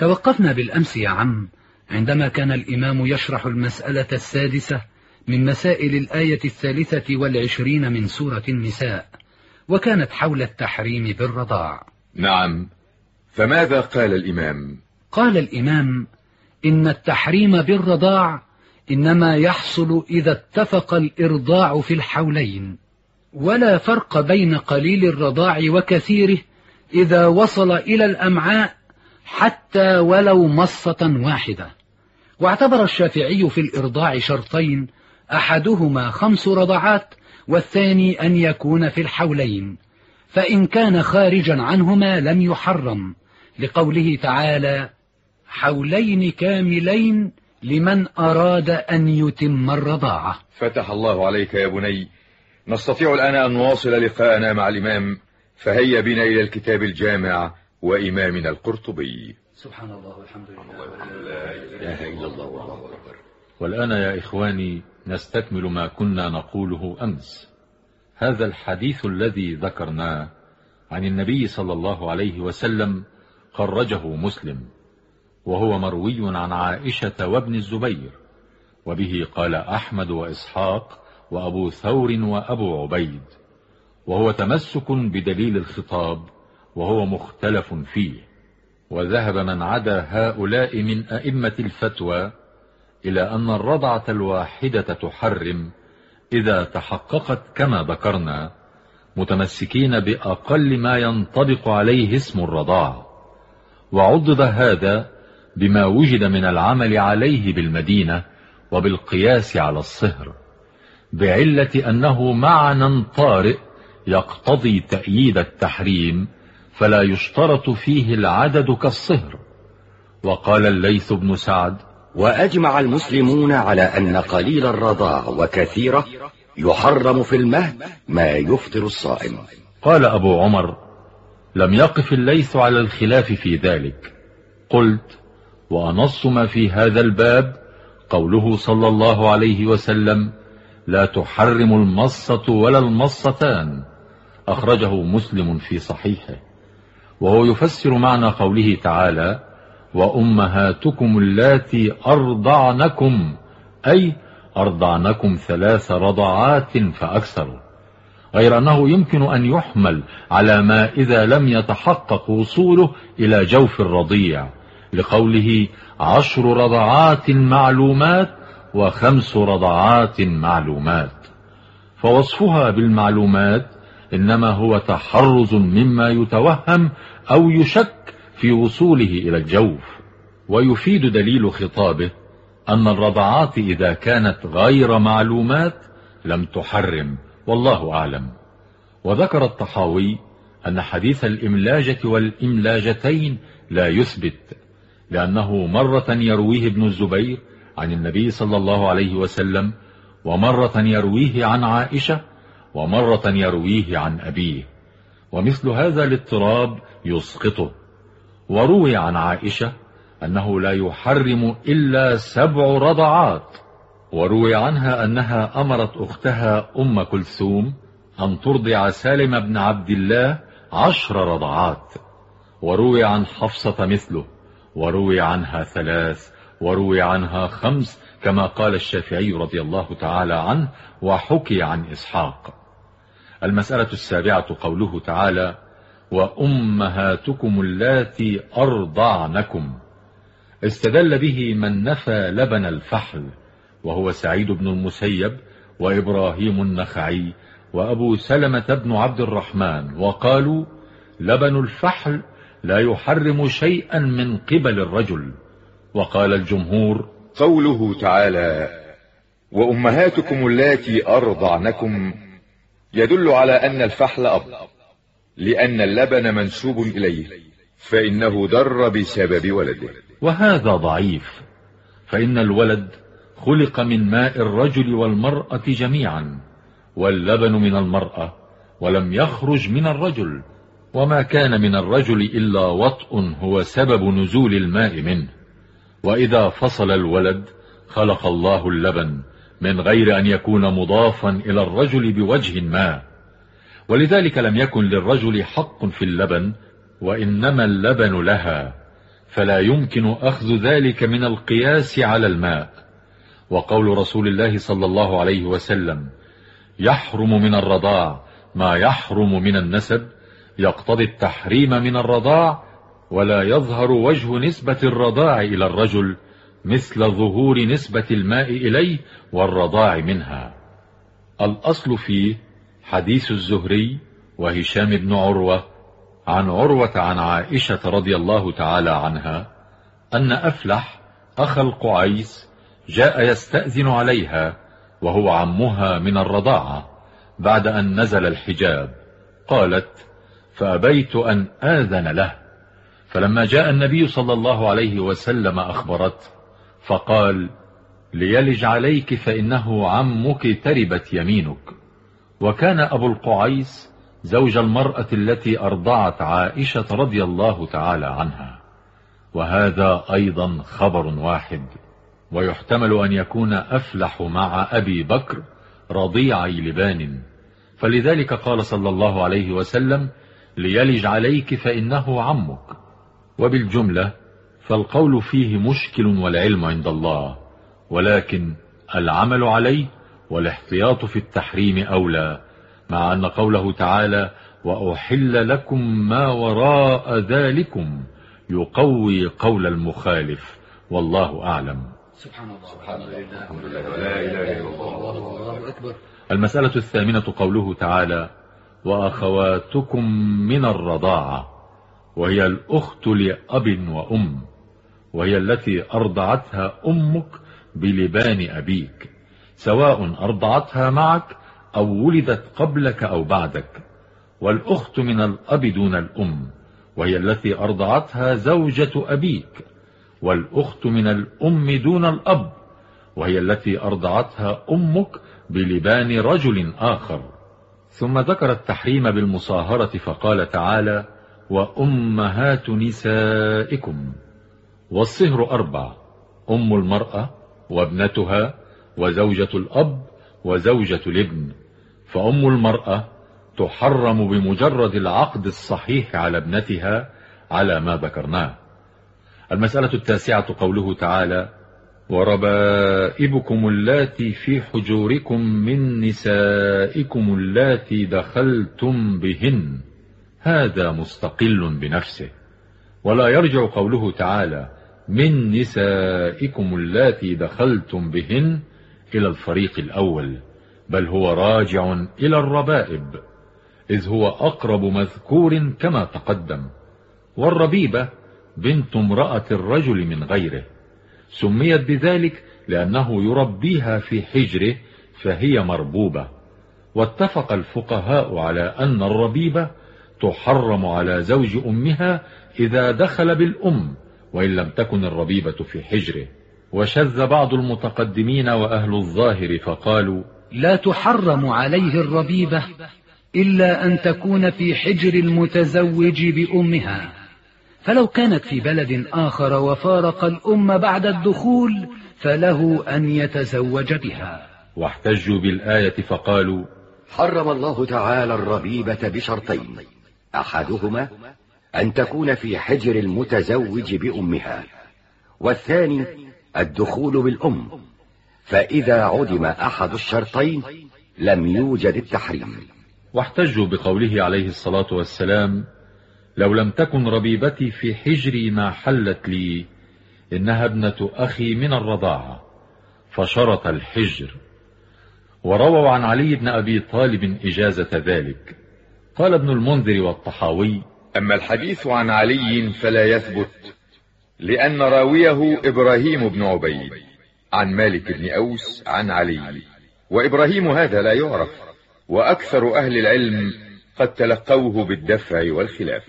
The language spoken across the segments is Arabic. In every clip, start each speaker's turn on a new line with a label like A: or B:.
A: توقفنا بالأمس يا عم. عندما كان الإمام يشرح المسألة السادسة من مسائل الآية الثالثة والعشرين من سورة النساء وكانت حول التحريم بالرضاع.
B: نعم. فماذا قال الإمام؟
A: قال الإمام إن التحريم بالرضاع إنما يحصل إذا اتفق الإرضاع في الحولين ولا فرق بين قليل الرضاع وكثيره إذا وصل إلى الأمعاء حتى ولو مصة واحدة. واعتبر الشافعي في الإرضاع شرطين أحدهما خمس رضعات والثاني أن يكون في الحولين. فإن كان خارجا عنهما لم يحرم. لقوله تعالى حولين كاملين لمن أراد أن يتم الرضاعة.
B: فتح الله عليك يا بني. نستطيع الآن أن نواصل لقاءنا مع الإمام. فهيا بنا إلى الكتاب الجامع. وإمامنا القرطبي.
A: سبحان الله والحمد لله
B: لا إله إلا الله والله أكبر.
C: والآن يا إخواني نستكمل ما كنا نقوله أمس. هذا الحديث الذي ذكرناه عن النبي صلى الله عليه وسلم خرجه مسلم وهو مروي عن عائشة وابن الزبير وبه قال أحمد وإسحاق وأبو ثور وأبو عبيد وهو تمسك بدليل الخطاب وهو مختلف فيه. وذهب من عدا هؤلاء من أئمة الفتوى إلى أن الرضعة الواحدة تحرم إذا تحققت كما ذكرنا متمسكين بأقل ما ينطبق عليه اسم الرضاع. وعضد هذا بما وجد من العمل عليه بالمدينة وبالقياس على الصهر بعلة أنه معنى طارئ يقتضي تأييد التحريم فلا يشترط فيه العدد كالصهر. وقال الليث بن سعد
D: وأجمع المسلمون على أن قليل الرضاع وكثيرة يحرم في المهد ما يفطر الصائم.
C: قال أبو عمر لم يقف الليث على الخلاف في ذلك. قلت وأنص ما في هذا الباب قوله صلى الله عليه وسلم لا تحرم المصة ولا المصتان. أخرجه مسلم في صحيحه. وهو يفسر معنى قوله تعالى وأمهاتكم اللاتي أرضعنكم أي أرضعنكم ثلاث رضعات فأكثر غير أنه يمكن أن يحمل على ما إذا لم يتحقق وصوله إلى جوف الرضيع لقوله عشر رضعات معلومات وخمس رضعات معلومات. فوصفها بالمعلومات إنما هو تحرز مما يتوهم أو يشك في وصوله إلى الجوف. ويفيد دليل خطابه أن الرضعات إذا كانت غير معلومات لم تحرم والله أعلم. وذكر الطحاوي أن حديث الإملاجة والإملاجتين لا يثبت لأنه مرة يرويه ابن الزبير عن النبي صلى الله عليه وسلم ومرة يرويه عن عائشة ومرة يرويه عن أبيه ومثل هذا الاضطراب يسقطه. وروي عن عائشة أنه لا يحرم إلا سبع رضعات. وروي عنها أنها أمرت أختها أم كلثوم أن ترضع سالم بن عبد الله عشر رضعات. وروي عن حفصة مثله وروي عنها ثلاث وروي عنها خمس كما قال الشافعي رضي الله تعالى عنه وحكي عن إسحاق. المسألة السابعة قوله تعالى وأمهاتكم اللاتي أرضعنكم. استدل به من نفى لبن الفحل وهو سعيد بن المسيب وإبراهيم النخعي وأبو سلمة بن عبد الرحمن وقالوا لبن الفحل لا يحرم شيئا من قبل الرجل. وقال الجمهور
B: قوله تعالى وأمهاتكم اللاتي أرضعنكم يدل على أن الفحل أب لأن اللبن منسوب إليه فإنه در بسبب ولده.
C: وهذا ضعيف فإن الولد خلق من ماء الرجل والمرأة جميعا واللبن من المرأة ولم يخرج من الرجل وما كان من الرجل إلا وطء هو سبب نزول الماء منه. وإذا فصل الولد خلق الله اللبن من غير أن يكون مضافا إلى الرجل بوجه ما. ولذلك لم يكن للرجل حق في اللبن وإنما اللبن لها. فلا يمكن أخذ ذلك من القياس على الماء. وقول رسول الله صلى الله عليه وسلم يحرم من الرضاع ما يحرم من النسب يقتضي التحريم من الرضاع ولا يظهر وجه نسبة الرضاع إلى الرجل مثل ظهور نسبة الماء إليه والرضاع منها. الأصل فيه حديث الزهري وهشام بن عروة عن عروة عن عائشة رضي الله تعالى عنها أن أفلح أخ القعيس جاء يستأذن عليها وهو عمها من الرضاعة بعد أن نزل الحجاب. قالت فأبيت أن آذن له. فلما جاء النبي صلى الله عليه وسلم أخبرت فقال ليلج عليك فإنه عمك تربت يمينك. وكان أبو القعيس زوج المرأة التي أرضعت عائشة رضي الله تعالى عنها. وهذا أيضا خبر واحد. ويحتمل أن يكون أفلح مع أبي بكر رضيعي لبان. فلذلك قال صلى الله عليه وسلم ليلج عليك فإنه عمك. وبالجملة فالقول فيه مشكل والعلم عند الله ولكن العمل عليه والاحتياط في التحريم أولى مع أن قوله تعالى وأحل لكم ما وراء ذلكم يقوي قول المخالف والله أعلم.
A: سبحان الله سبحان الله لا إله إلا الله الله أكبر
C: المسألة الثامنة قوله تعالى وأخواتكم من الرضاعة وهي الأخت لأب وأم. وهي التي أرضعتها أمك بلبان أبيك. سواء أرضعتها معك أو ولدت قبلك أو بعدك. والأخت من الأب دون الأم وهي التي أرضعتها زوجة أبيك. والأخت من الأم دون الأب وهي التي أرضعتها أمك بلبان رجل آخر. ثم ذكر التحريم بالمصاهرة فقال تعالى وأمهات نسائكم. والصهر أربع أم المرأة وابنتها وزوجة الأب وزوجة الابن. فأم المرأة تحرم بمجرد العقد الصحيح على ابنتها على ما ذكرناه. المسألة التاسعة قوله تعالى وربائبكم اللاتي في حجوركم من نسائكم اللاتي دخلتم بهن هذا مستقل بنفسه. ولا يرجع قوله تعالى من نسائكم اللاتي دخلتم بهن إلى الفريق الأول بل هو راجع إلى الربائب إذ هو أقرب مذكور كما تقدم. والربيبة بنت امرأة الرجل من غيره سميت بذلك لأنه يربيها في حجره فهي مربوبة. واتفق الفقهاء على أن الربيبة تحرم على زوج أمها إذا دخل بالأم وإن لم تكن الربيبة في حجره. وشذ بعض المتقدمين وأهل الظاهر فقالوا
A: لا تحرم عليه الربيبة إلا أن تكون في حجر المتزوج بأمها. فلو كانت في بلد آخر وفارق الأم بعد الدخول فله أن يتزوج بها.
C: واحتجوا بالآية فقالوا
D: حرم الله تعالى الربيبة بشرطين أحدهما أن تكون في حجر المتزوج بأمها. والثاني الدخول بالأم. فإذا عدم أحد الشرطين لم يوجد التحريم.
C: واحتجوا بقوله عليه الصلاة والسلام لو لم تكن ربيبتي في حجري ما حلت لي إنها ابنة أخي من الرضاعة فشرط الحجر. ورووا عن علي بن أبي طالب إجازة ذلك. قال ابن المنذر والطحاوي
B: أما الحديث عن علي فلا يثبت لأن راويه إبراهيم بن عبيد عن مالك بن أوس عن علي. وإبراهيم هذا لا يعرف وأكثر أهل العلم قد تلقوه بالدفع والخلاف.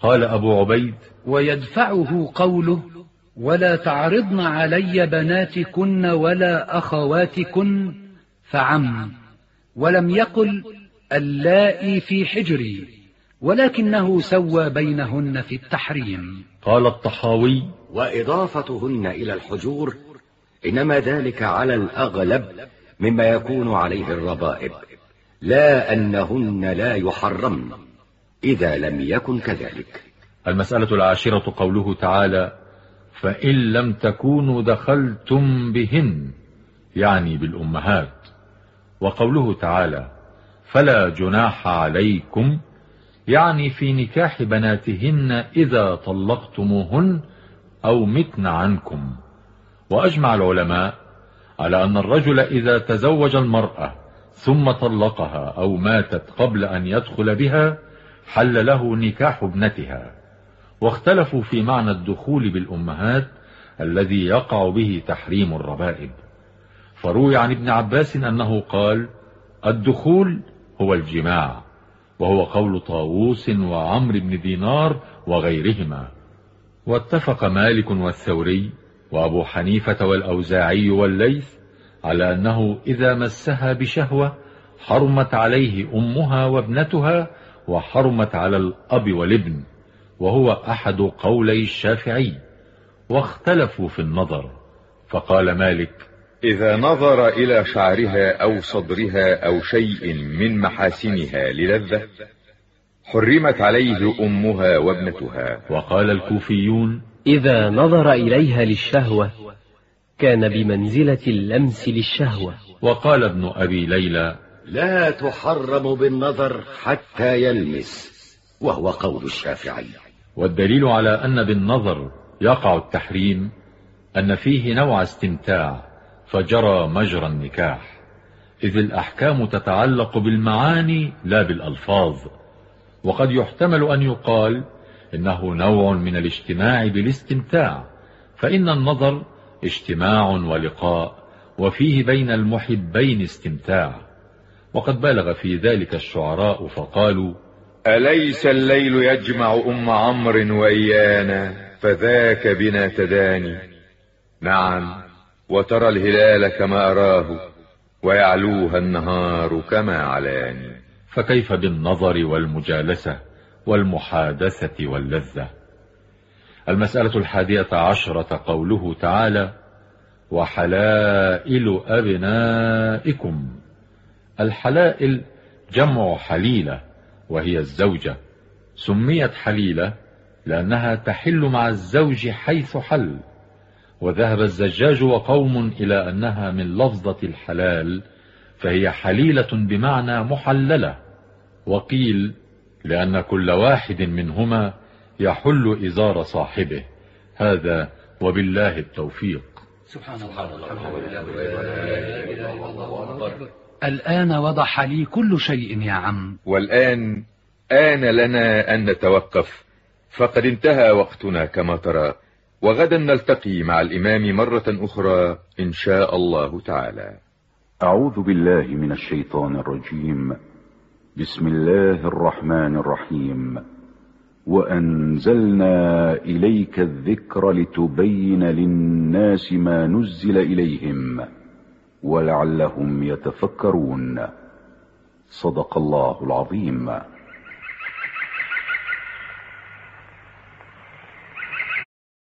C: قال أبو عبيد
A: ويدفعه قوله ولا تعرضن علي بناتكن ولا أخواتكن فعم ولم يقل اللائي في حجري. ولكنه سوى بينهن في التحريم.
C: قال الطحاوي
D: وإضافتهن إلى الحجور إنما ذلك على الأغلب مما يكون عليه الربائب لا أنهن لا يحرمن إذا لم يكن كذلك.
C: المسألة العاشرة قوله تعالى فإن لم تكونوا دخلتم بهن يعني بالأمهات. وقوله تعالى فلا جناح عليكم يعني في نكاح بناتهن إذا طلقتموهن أو متن عنكم. وأجمع العلماء على أن الرجل إذا تزوج المرأة ثم طلقها أو ماتت قبل أن يدخل بها حل له نكاح ابنتها. واختلفوا في معنى الدخول بالأمهات الذي يقع به تحريم الربائب. فروي عن ابن عباس أنه قال الدخول هو الجماع. وهو قول طاووس وعمر بن دينار وغيرهما. واتفق مالك والثوري وأبو حنيفة والأوزاعي والليث على أنه إذا مسها بشهوة حرمت عليه أمها وابنتها وحرمت على الأب والابن وهو أحد قولي الشافعي واختلفوا في النظر فقال مالك
B: إذا نظر إلى شعرها أو صدرها أو شيء من محاسنها للذة حرمت عليه أمها وابنتها.
C: وقال الكوفيون
E: إذا نظر إليها للشهوة كان بمنزلة اللمس للشهوة.
C: وقال ابن أبي ليلى
D: لا تحرم بالنظر حتى يلمس وهو قول الشافعي.
C: والدليل على أن بالنظر يقع التحريم أن فيه نوع استمتاع. فجرى مجرى النكاح. إذ الأحكام تتعلق بالمعاني لا بالألفاظ. وقد يحتمل أن يقال إنه نوع من الاجتماع بالاستمتاع فإن النظر اجتماع ولقاء وفيه بين المحبين استمتاع. وقد بالغ في ذلك الشعراء فقالوا
B: أليس الليل يجمع أم عمرو وإيانا فذاك بنا تداني؟ نعم. وترى الهلال كما أراه ويعلوها النهار كما علاني.
C: فكيف بالنظر والمجالسة والمحادثة واللذة؟ المسألة الحادية عشرة قوله تعالى وحلائل أبنائكم. الحلائل جمع حليلة وهي الزوجة. سميت حليلة لأنها تحل مع الزوج حيث حل. وذهب الزجاج وقوم إلى أنها من لفظة الحلال فهي حليلة بمعنى محللة. وقيل لأن كل واحد منهما يحل إزار صاحبه. هذا وبالله التوفيق.
A: سبحان الله. الآن وضح لي كل شيء يا عم.
B: والآن آن لنا أن نتوقف. فقد انتهى وقتنا كما ترى. وغدا نلتقي مع الإمام مرة أخرى إن شاء الله تعالى.
F: أعوذ بالله من الشيطان الرجيم. بسم الله الرحمن الرحيم. وأنزلنا إليك الذكر لتبين للناس ما نزل إليهم ولعلهم يتفكرون. صدق الله العظيم.